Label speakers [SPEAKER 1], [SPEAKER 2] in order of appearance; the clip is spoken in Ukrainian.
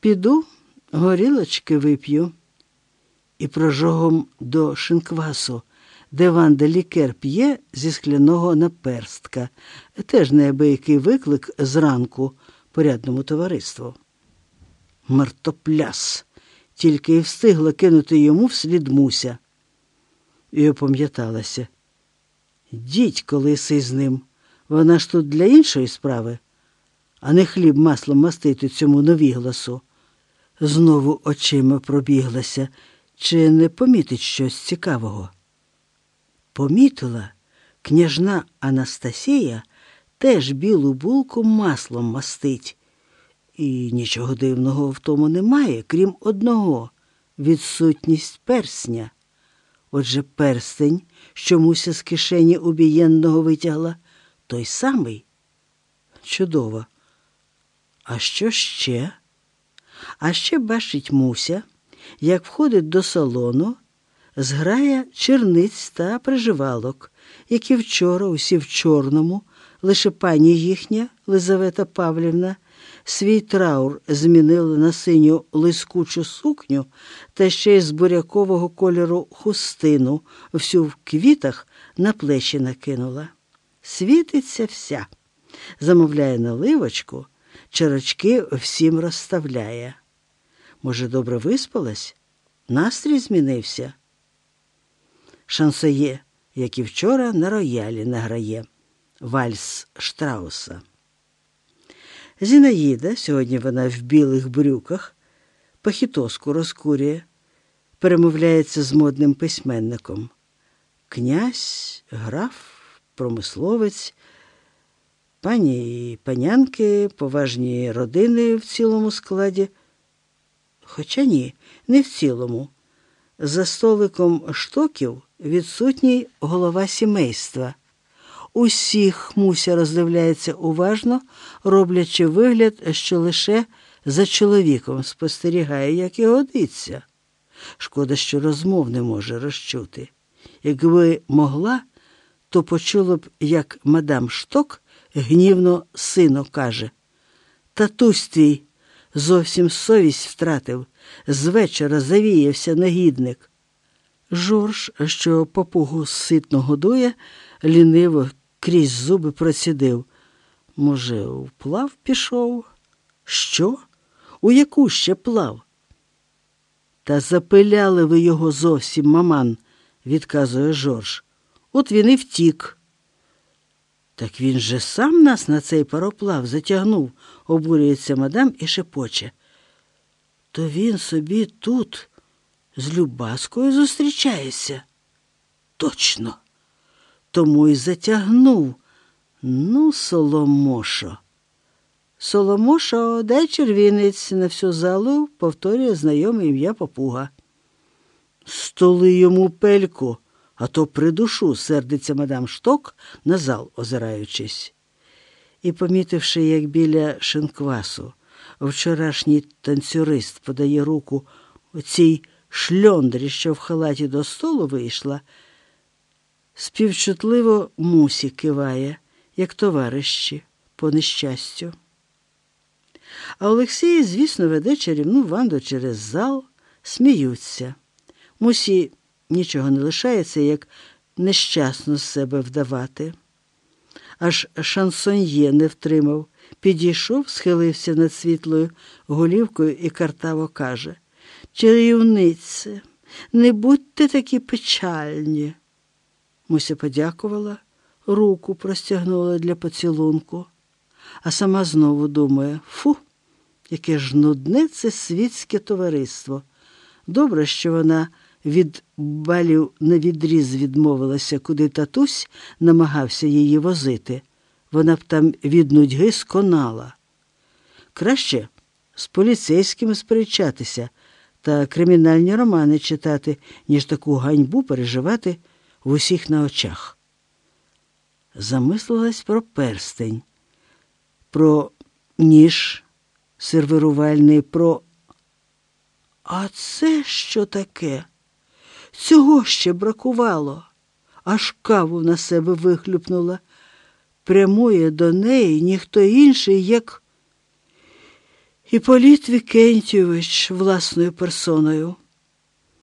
[SPEAKER 1] Піду, горілочки вип'ю. І прожогом до шинквасу, де Ванда лікер п'є зі скляного наперстка, теж неабиякий виклик зранку порядному товариству. Мартопляс тільки й встигла кинути йому вслід муся. І опам'яталася. Дідько лисий з ним. Вона ж тут для іншої справи, а не хліб маслом мастити цьому новігласу. Знову очима пробіглася, чи не помітить щось цікавого. Помітила, княжна Анастасія теж білу булку маслом мастить. І нічого дивного в тому немає, крім одного відсутність персня. Отже, перстень, що Муся з кишені убієнного витягла, той самий. Чудово. А що ще? А ще бачить Муся, як входить до салону, зграя черниць та приживалок, які вчора усі в чорному, лише пані їхня, Лизавета Павлівна, свій траур змінили на синю лискучу сукню та ще й з бурякового кольору хустину, всю в квітах на плечі накинула. Світиться вся, замовляє наливочку, чарочки всім розставляє. Може, добре виспалась? Настрій змінився. Шансоє, як і вчора, на роялі награє вальс Штрауса. Зінаїда, сьогодні вона в білих брюках, пахітоску розкурює, перемовляється з модним письменником. Князь, граф, промисловець, пані і панянки, поважні родини в цілому складі. Хоча ні, не в цілому. За столиком штоків відсутній голова сімейства. Усіх Муся роздивляється уважно, роблячи вигляд, що лише за чоловіком спостерігає, як і годиться. Шкода, що розмов не може розчути. Якби могла, то почула б, як мадам Шток гнівно сину каже Татусь твій зовсім совість втратив, з вечора завіявся негідник. Жорж, що попугу ситно годує, ліниво крізь зуби процідив. Може, вплав пішов? Що? У яку ще плав? Та запиляли ви його зовсім, маман, відказує Жорж. От він і втік. Так він же сам нас на цей пароплав затягнув, обурюється мадам і шепоче. То він собі тут з Любаскою зустрічається. Точно. Тому й затягнув. Ну, Соломошо. Соломошо, дай червінець на всю залу, повторює знайоме ім'я попуга. Столи йому пельку, а то придушу, сердиться мадам шток, на зал озираючись. І, помітивши, як біля шинквасу вчорашній танцюрист подає руку оцій шльондрі, що в халаті до столу вийшла, співчутливо мусі киває, як товариші по нещастю. А Олексій, звісно, веде чарівну ванду через зал, сміються. Мусі нічого не лишається, як нещасно з себе вдавати. Аж шансоньє не втримав, підійшов, схилився над світлою голівкою і картаво каже Чарівнице, не будьте такі печальні. Муся подякувала, руку простягнула для поцілунку, а сама знову думає фу, яке ж нудне це світське товариство. Добре, що вона від балів на відріз відмовилася, куди татусь намагався її возити. Вона б там від нудьги сконала. Краще з поліцейськими сперечатися та кримінальні романи читати, ніж таку ганьбу переживати в усіх на очах. Замислилась про перстень, про ніж сервірувальний, про. А це що таке? Цього ще бракувало, аж каву на себе вихлюпнула. Прямує до неї ніхто інший, як Іполіт Вікентійович власною персоною.